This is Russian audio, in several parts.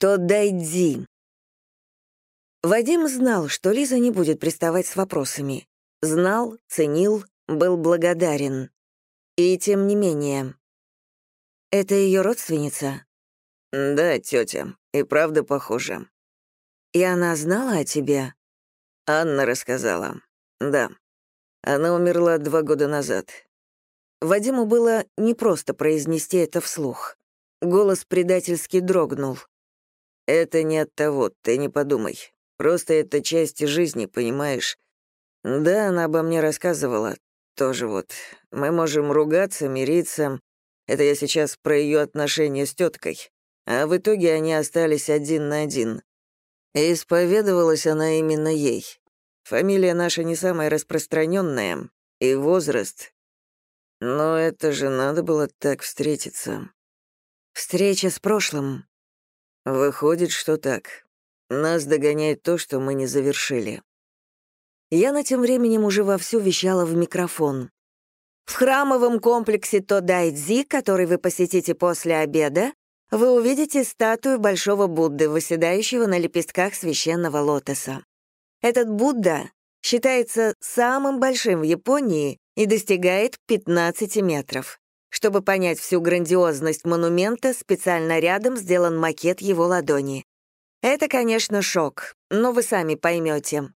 Тодайдзи. Вадим знал, что Лиза не будет приставать с вопросами. Знал, ценил, был благодарен. И тем не менее. Это ее родственница? Да, тетя, и правда похожа. И она знала о тебе? Анна рассказала. Да. Она умерла два года назад. Вадиму было непросто произнести это вслух. Голос предательски дрогнул. «Это не от того, ты не подумай. Просто это часть жизни, понимаешь? Да, она обо мне рассказывала. Тоже вот. Мы можем ругаться, мириться. Это я сейчас про ее отношения с теткой. А в итоге они остались один на один. Исповедовалась она именно ей. Фамилия наша не самая распространенная, и возраст. Но это же надо было так встретиться. Встреча с прошлым. Выходит, что так. Нас догоняет то, что мы не завершили. Я тем временем уже вовсю вещала в микрофон. В храмовом комплексе Тодайдзи, который вы посетите после обеда, вы увидите статую Большого Будды, восседающего на лепестках священного лотоса. Этот Будда считается самым большим в Японии и достигает 15 метров. Чтобы понять всю грандиозность монумента, специально рядом сделан макет его ладони. Это, конечно, шок, но вы сами поймете.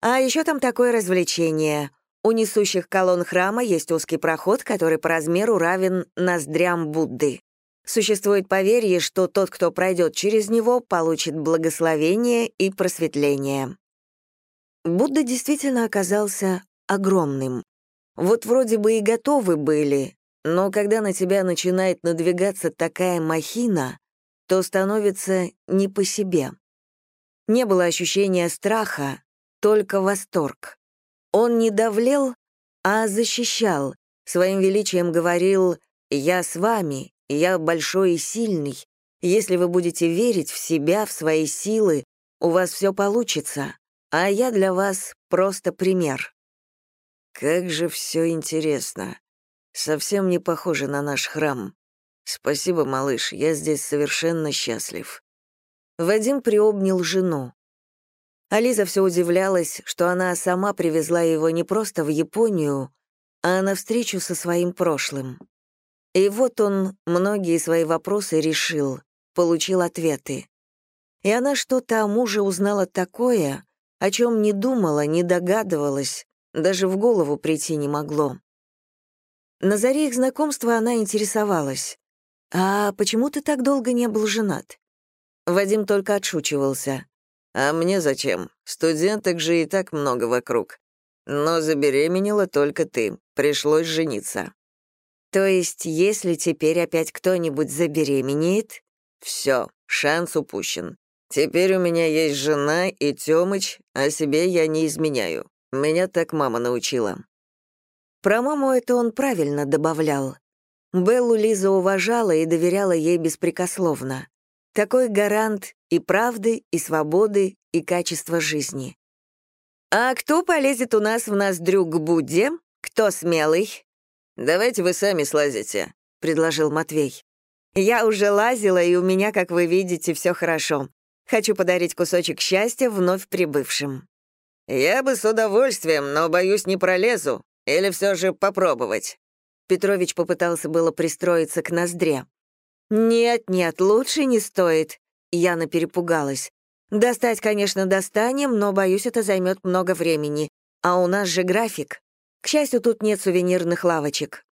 А еще там такое развлечение. У несущих колонн храма есть узкий проход, который по размеру равен ноздрям Будды. Существует поверье, что тот, кто пройдет через него, получит благословение и просветление. Будда действительно оказался огромным. Вот вроде бы и готовы были, но когда на тебя начинает надвигаться такая махина, то становится не по себе. Не было ощущения страха, только восторг. Он не давлел, а защищал, своим величием говорил «Я с вами, я большой и сильный. Если вы будете верить в себя, в свои силы, у вас все получится, а я для вас просто пример». Как же все интересно. Совсем не похоже на наш храм. Спасибо, малыш, я здесь совершенно счастлив. Вадим приобнял жену. Ализа все удивлялась, что она сама привезла его не просто в Японию, а на встречу со своим прошлым. И вот он многие свои вопросы решил, получил ответы. И она что-то о муже узнала такое, о чем не думала, не догадывалась, даже в голову прийти не могло. На заре их знакомства она интересовалась. «А почему ты так долго не был женат?» Вадим только отшучивался. «А мне зачем? Студенток же и так много вокруг. Но забеременела только ты. Пришлось жениться». То есть, если теперь опять кто-нибудь забеременеет... Все, шанс упущен. Теперь у меня есть жена и Тёмыч, а себе я не изменяю. Меня так мама научила. Про маму это он правильно добавлял. Беллу Лиза уважала и доверяла ей беспрекословно. Такой гарант и правды, и свободы, и качества жизни. «А кто полезет у нас в ноздрю к Будде? Кто смелый?» «Давайте вы сами слазите», — предложил Матвей. «Я уже лазила, и у меня, как вы видите, все хорошо. Хочу подарить кусочек счастья вновь прибывшим». «Я бы с удовольствием, но, боюсь, не пролезу. Или все же попробовать?» Петрович попытался было пристроиться к ноздре. «Нет, нет, лучше не стоит». Яна перепугалась. «Достать, конечно, достанем, но, боюсь, это займет много времени. А у нас же график». К счастью, тут нет сувенирных лавочек.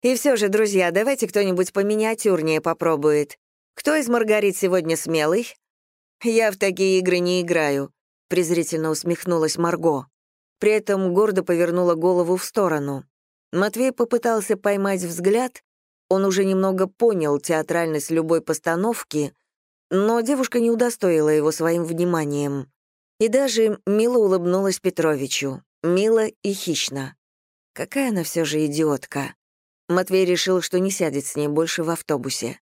И все же, друзья, давайте кто-нибудь поминиатюрнее попробует. Кто из Маргарит сегодня смелый? Я в такие игры не играю, презрительно усмехнулась Марго. При этом гордо повернула голову в сторону. Матвей попытался поймать взгляд, он уже немного понял театральность любой постановки, но девушка не удостоила его своим вниманием. И даже мило улыбнулась Петровичу, мило и хищно. Какая она все же идиотка. Матвей решил, что не сядет с ней больше в автобусе.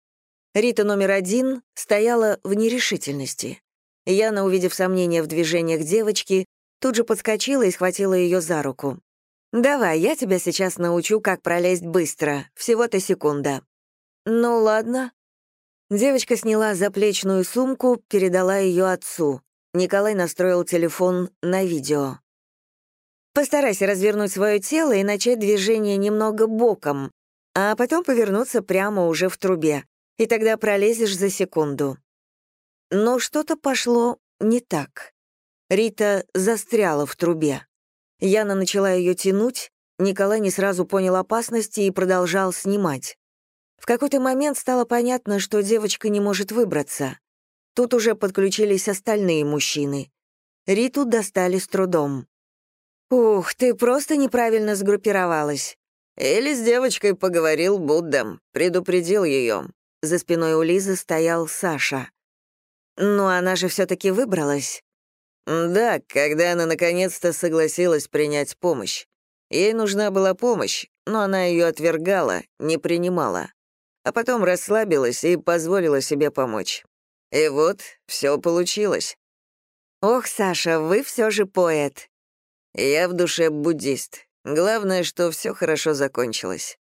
Рита номер один стояла в нерешительности. Яна, увидев сомнения в движениях девочки, тут же подскочила и схватила ее за руку. «Давай, я тебя сейчас научу, как пролезть быстро. Всего-то секунда». «Ну ладно». Девочка сняла заплечную сумку, передала ее отцу. Николай настроил телефон на видео. Постарайся развернуть свое тело и начать движение немного боком, а потом повернуться прямо уже в трубе, и тогда пролезешь за секунду. Но что-то пошло не так. Рита застряла в трубе. Яна начала ее тянуть, Николай не сразу понял опасности и продолжал снимать. В какой-то момент стало понятно, что девочка не может выбраться. Тут уже подключились остальные мужчины. Риту достали с трудом. «Ух, ты просто неправильно сгруппировалась». Или с девочкой поговорил Буддам, предупредил ее. За спиной у Лизы стоял Саша. «Ну, она же все таки выбралась». «Да, когда она наконец-то согласилась принять помощь. Ей нужна была помощь, но она ее отвергала, не принимала. А потом расслабилась и позволила себе помочь. И вот, все получилось. «Ох, Саша, вы все же поэт». Я в душе буддист. Главное, что все хорошо закончилось.